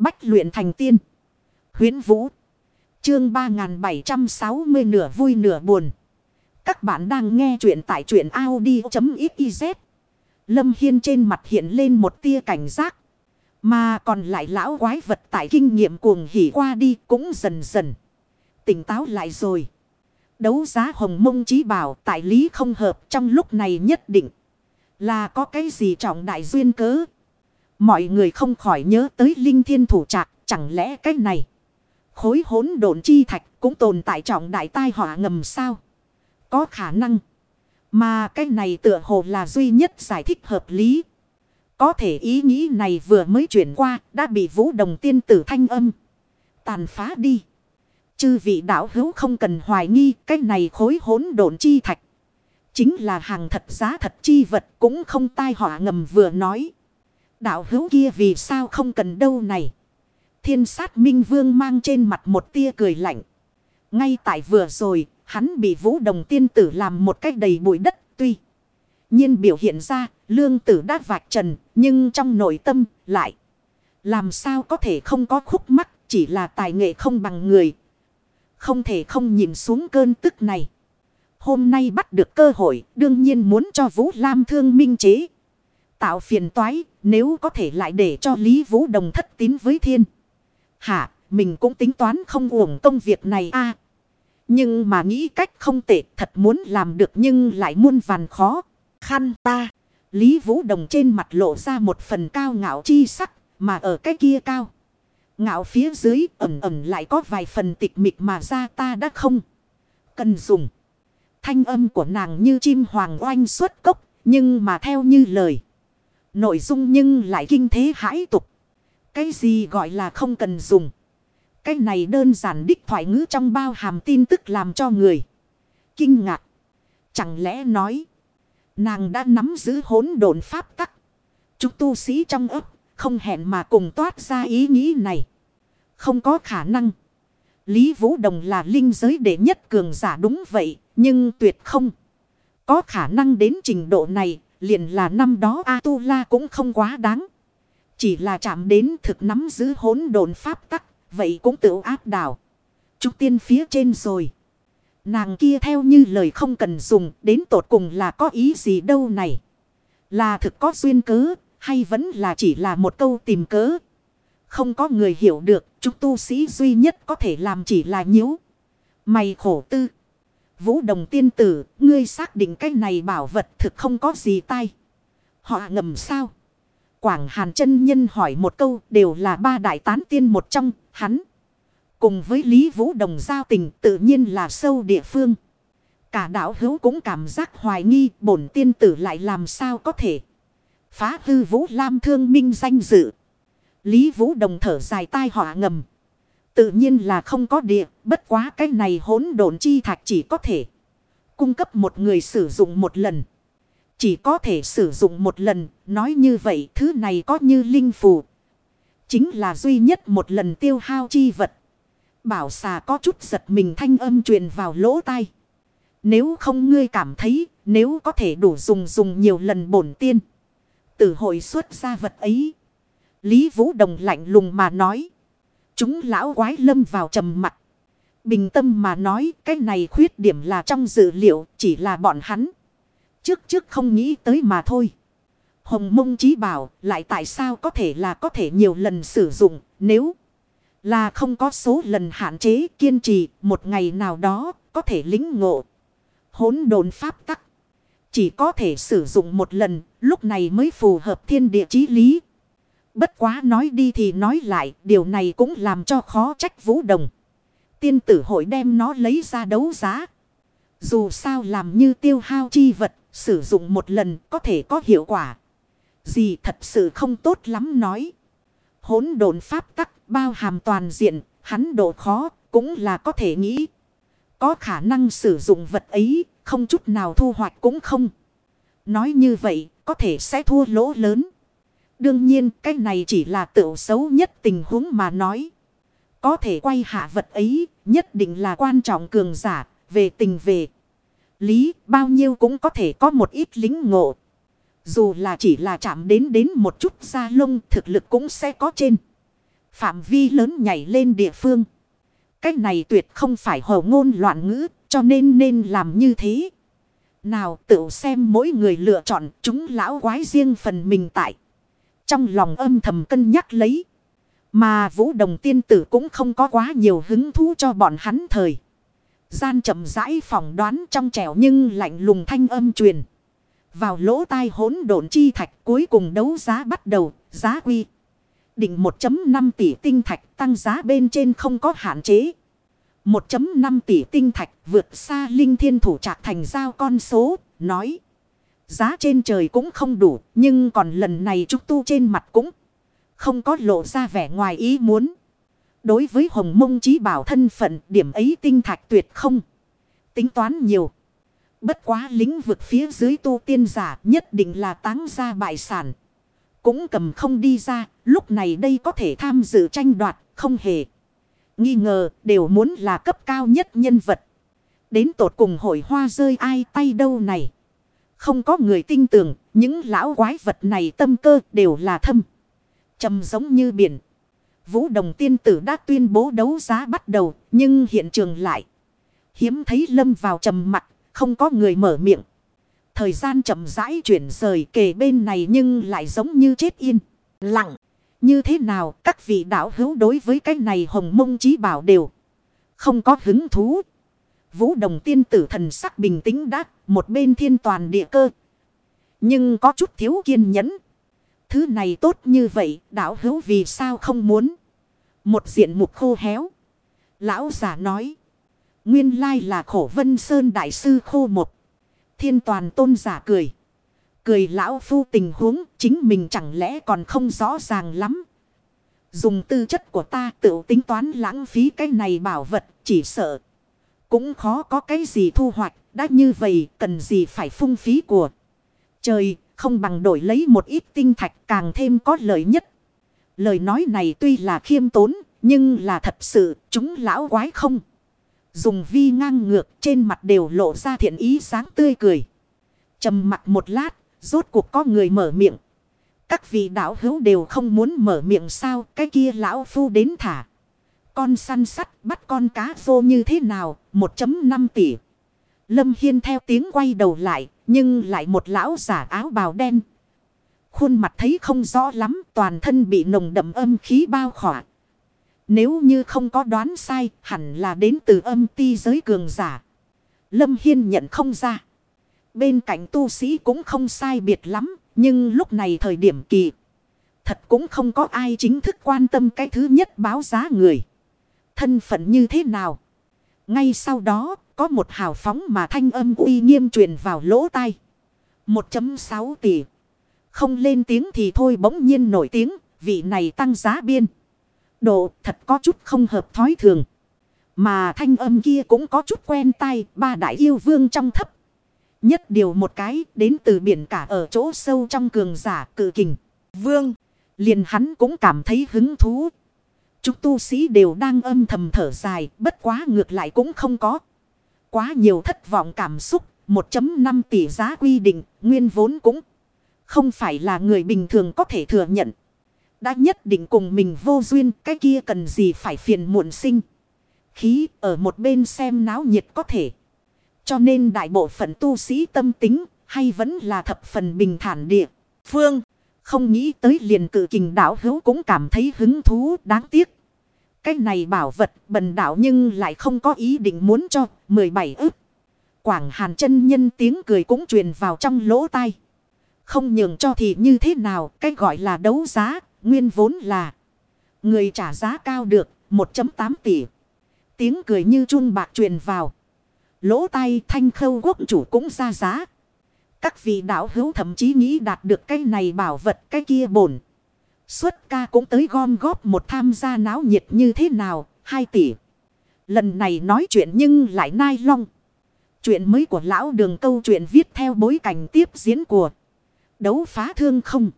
Bách luyện thành tiên. Huyến Vũ. Chương 3760 nửa vui nửa buồn. Các bạn đang nghe truyện tại truyện Audi.xyz. Lâm Hiên trên mặt hiện lên một tia cảnh giác. Mà còn lại lão quái vật tại kinh nghiệm cuồng hỉ qua đi cũng dần dần. Tỉnh táo lại rồi. Đấu giá hồng mông trí bảo tại lý không hợp trong lúc này nhất định. Là có cái gì trọng đại duyên cớ. Mọi người không khỏi nhớ tới linh thiên thủ trạc. Chẳng lẽ cái này. Khối hốn độn chi thạch cũng tồn tại trọng đại tai họa ngầm sao. Có khả năng. Mà cái này tựa hồ là duy nhất giải thích hợp lý. Có thể ý nghĩ này vừa mới chuyển qua, đã bị vũ đồng tiên tử thanh âm. Tàn phá đi. Chư vị đạo hữu không cần hoài nghi, cái này khối hốn độn chi thạch. Chính là hàng thật giá thật chi vật cũng không tai họa ngầm vừa nói. Đạo hữu kia vì sao không cần đâu này. Thiên sát minh vương mang trên mặt một tia cười lạnh. Ngay tại vừa rồi, hắn bị vũ đồng tiên tử làm một cách đầy bụi đất tuy. nhiên biểu hiện ra, lương tử đã vạch trần, nhưng trong nội tâm lại. Làm sao có thể không có khúc mắc, chỉ là tài nghệ không bằng người. Không thể không nhìn xuống cơn tức này. Hôm nay bắt được cơ hội, đương nhiên muốn cho Vũ Lam thương minh chế. Tạo phiền toái, nếu có thể lại để cho Lý Vũ Đồng thất tín với thiên. Hả, mình cũng tính toán không uổng công việc này a Nhưng mà nghĩ cách không tệ thật muốn làm được nhưng lại muôn vàn khó. Khăn ta. Lý Vũ Đồng trên mặt lộ ra một phần cao ngạo chi sắc mà ở cái kia cao. Ngạo phía dưới ẩm ẩm lại có vài phần tịch mịch mà ra ta đã không. Cần dùng. Thanh âm của nàng như chim hoàng oanh xuất cốc. Nhưng mà theo như lời. Nội dung nhưng lại kinh thế hãi tục. Cái gì gọi là không cần dùng. Cái này đơn giản đích thoại ngữ trong bao hàm tin tức làm cho người. Kinh ngạc. Chẳng lẽ nói. Nàng đã nắm giữ hỗn độn pháp tắc. Chúng tu sĩ trong ấp. Không hẹn mà cùng toát ra ý nghĩ này. Không có khả năng. Lý Vũ Đồng là linh giới đệ nhất cường giả đúng vậy. Nhưng tuyệt không. Có khả năng đến trình độ này. Liền là năm đó A-tu-la cũng không quá đáng. Chỉ là chạm đến thực nắm giữ hỗn độn pháp tắc. Vậy cũng tự áp đảo. Trúc tiên phía trên rồi. Nàng kia theo như lời không cần dùng. Đến tột cùng là có ý gì đâu này. Là thực có duyên cớ. Hay vẫn là chỉ là một câu tìm cớ. Không có người hiểu được. Chúng tu sĩ duy nhất có thể làm chỉ là nhiễu. Mày khổ tư. Vũ đồng tiên tử. Ngươi xác định cái này bảo vật thực không có gì tai. Họ ngầm sao? Quảng Hàn chân Nhân hỏi một câu đều là ba đại tán tiên một trong, hắn. Cùng với Lý Vũ Đồng giao tình tự nhiên là sâu địa phương. Cả đạo hữu cũng cảm giác hoài nghi bổn tiên tử lại làm sao có thể. Phá hư Vũ Lam thương minh danh dự. Lý Vũ Đồng thở dài tai họa ngầm. Tự nhiên là không có địa, bất quá cái này hỗn độn chi thạch chỉ có thể cung cấp một người sử dụng một lần. Chỉ có thể sử dụng một lần, nói như vậy thứ này có như linh phù. Chính là duy nhất một lần tiêu hao chi vật. Bảo xà có chút giật mình thanh âm truyền vào lỗ tai. Nếu không ngươi cảm thấy, nếu có thể đủ dùng dùng nhiều lần bổn tiên. Tử hội xuất ra vật ấy. Lý Vũ Đồng lạnh lùng mà nói. Chúng lão quái lâm vào trầm mặt. Bình tâm mà nói, cái này khuyết điểm là trong dự liệu, chỉ là bọn hắn. Trước trước không nghĩ tới mà thôi. Hồng mông chí bảo, lại tại sao có thể là có thể nhiều lần sử dụng, nếu là không có số lần hạn chế kiên trì, một ngày nào đó có thể lính ngộ. Hốn đồn pháp tắc. Chỉ có thể sử dụng một lần, lúc này mới phù hợp thiên địa chí lý. Bất quá nói đi thì nói lại, điều này cũng làm cho khó trách vũ đồng. Tiên tử hội đem nó lấy ra đấu giá. Dù sao làm như tiêu hao chi vật, Sử dụng một lần có thể có hiệu quả. Gì thật sự không tốt lắm nói. Hốn độn pháp tắc bao hàm toàn diện. Hắn độ khó cũng là có thể nghĩ. Có khả năng sử dụng vật ấy. Không chút nào thu hoạch cũng không. Nói như vậy, có thể sẽ thua lỗ lớn. Đương nhiên cái này chỉ là tự xấu nhất tình huống mà nói. Có thể quay hạ vật ấy nhất định là quan trọng cường giả về tình về lý bao nhiêu cũng có thể có một ít lính ngộ. Dù là chỉ là chạm đến đến một chút da lông thực lực cũng sẽ có trên. Phạm vi lớn nhảy lên địa phương. Cách này tuyệt không phải hồ ngôn loạn ngữ, cho nên nên làm như thế. Nào tự xem mỗi người lựa chọn chúng lão quái riêng phần mình tại. Trong lòng âm thầm cân nhắc lấy. Mà vũ đồng tiên tử cũng không có quá nhiều hứng thú cho bọn hắn thời. Gian chậm rãi phỏng đoán trong trẻo nhưng lạnh lùng thanh âm truyền. Vào lỗ tai hỗn độn chi thạch cuối cùng đấu giá bắt đầu, giá quy. Định 1.5 tỷ tinh thạch tăng giá bên trên không có hạn chế. 1.5 tỷ tinh thạch vượt xa linh thiên thủ trạc thành giao con số, nói. Giá trên trời cũng không đủ, nhưng còn lần này trúc tu trên mặt cũng không có lộ ra vẻ ngoài ý muốn. Đối với hồng mông trí bảo thân phận điểm ấy tinh thạch tuyệt không. Tính toán nhiều. Bất quá lĩnh vực phía dưới tu tiên giả nhất định là táng ra bại sản. Cũng cầm không đi ra, lúc này đây có thể tham dự tranh đoạt, không hề. Nghi ngờ đều muốn là cấp cao nhất nhân vật. Đến tột cùng hội hoa rơi ai tay đâu này. Không có người tin tưởng, những lão quái vật này tâm cơ đều là thâm. trầm giống như biển. Vũ đồng tiên tử đã tuyên bố đấu giá bắt đầu, nhưng hiện trường lại. Hiếm thấy lâm vào trầm mặt, không có người mở miệng. Thời gian chậm rãi chuyển rời kề bên này nhưng lại giống như chết yên. Lặng. Như thế nào các vị đạo hữu đối với cái này hồng mông chí bảo đều. Không có hứng thú. Vũ đồng tiên tử thần sắc bình tĩnh đắc. Một bên thiên toàn địa cơ. Nhưng có chút thiếu kiên nhẫn. Thứ này tốt như vậy, đạo hữu vì sao không muốn. Một diện mục khô héo. Lão giả nói. Nguyên lai là khổ vân sơn đại sư khô một. Thiên toàn tôn giả cười. Cười lão phu tình huống, chính mình chẳng lẽ còn không rõ ràng lắm. Dùng tư chất của ta tự tính toán lãng phí cái này bảo vật, chỉ sợ. Cũng khó có cái gì thu hoạch. Đã như vậy cần gì phải phung phí của. Trời không bằng đổi lấy một ít tinh thạch càng thêm có lợi nhất. Lời nói này tuy là khiêm tốn nhưng là thật sự chúng lão quái không. Dùng vi ngang ngược trên mặt đều lộ ra thiện ý sáng tươi cười. trầm mặt một lát, rốt cuộc có người mở miệng. Các vị đạo hữu đều không muốn mở miệng sao, cái kia lão phu đến thả. Con săn sắt bắt con cá vô như thế nào, 1.5 tỷ. Lâm Hiên theo tiếng quay đầu lại, nhưng lại một lão giả áo bào đen. Khuôn mặt thấy không rõ lắm, toàn thân bị nồng đậm âm khí bao khỏa. Nếu như không có đoán sai, hẳn là đến từ âm ti giới cường giả. Lâm Hiên nhận không ra. Bên cạnh tu sĩ cũng không sai biệt lắm, nhưng lúc này thời điểm kỳ. Thật cũng không có ai chính thức quan tâm cái thứ nhất báo giá người. Thân phận như thế nào? Ngay sau đó, có một hào phóng mà thanh âm uy nghiêm truyền vào lỗ tai. 1.6 tỷ. Không lên tiếng thì thôi bỗng nhiên nổi tiếng, vị này tăng giá biên. Độ thật có chút không hợp thói thường. Mà thanh âm kia cũng có chút quen tai ba đại yêu vương trong thấp. Nhất điều một cái đến từ biển cả ở chỗ sâu trong cường giả cự kình. Vương, liền hắn cũng cảm thấy hứng thú. Chúng tu sĩ đều đang âm thầm thở dài, bất quá ngược lại cũng không có. Quá nhiều thất vọng cảm xúc, 1.5 tỷ giá quy định, nguyên vốn cũng không phải là người bình thường có thể thừa nhận. Đã nhất định cùng mình vô duyên cái kia cần gì phải phiền muộn sinh. Khí ở một bên xem náo nhiệt có thể. Cho nên đại bộ phận tu sĩ tâm tính hay vẫn là thập phần bình thản địa. Phương không nghĩ tới liền cử kình đảo hữu cũng cảm thấy hứng thú, đáng tiếc. Cái này bảo vật bần đảo nhưng lại không có ý định muốn cho 17 ức. Quảng hàn chân nhân tiếng cười cũng truyền vào trong lỗ tai. Không nhường cho thì như thế nào, cái gọi là đấu giá, Nguyên vốn là. Người trả giá cao được 1.8 tỷ. Tiếng cười như chun bạc truyền vào. Lỗ tai thanh khâu quốc chủ cũng ra giá. Các vị đạo hữu thậm chí nghĩ đạt được cái này bảo vật cái kia bổn. Xuất ca cũng tới gom góp một tham gia náo nhiệt như thế nào, 2 tỷ. Lần này nói chuyện nhưng lại nai long. Chuyện mới của lão đường câu chuyện viết theo bối cảnh tiếp diễn của đấu phá thương không.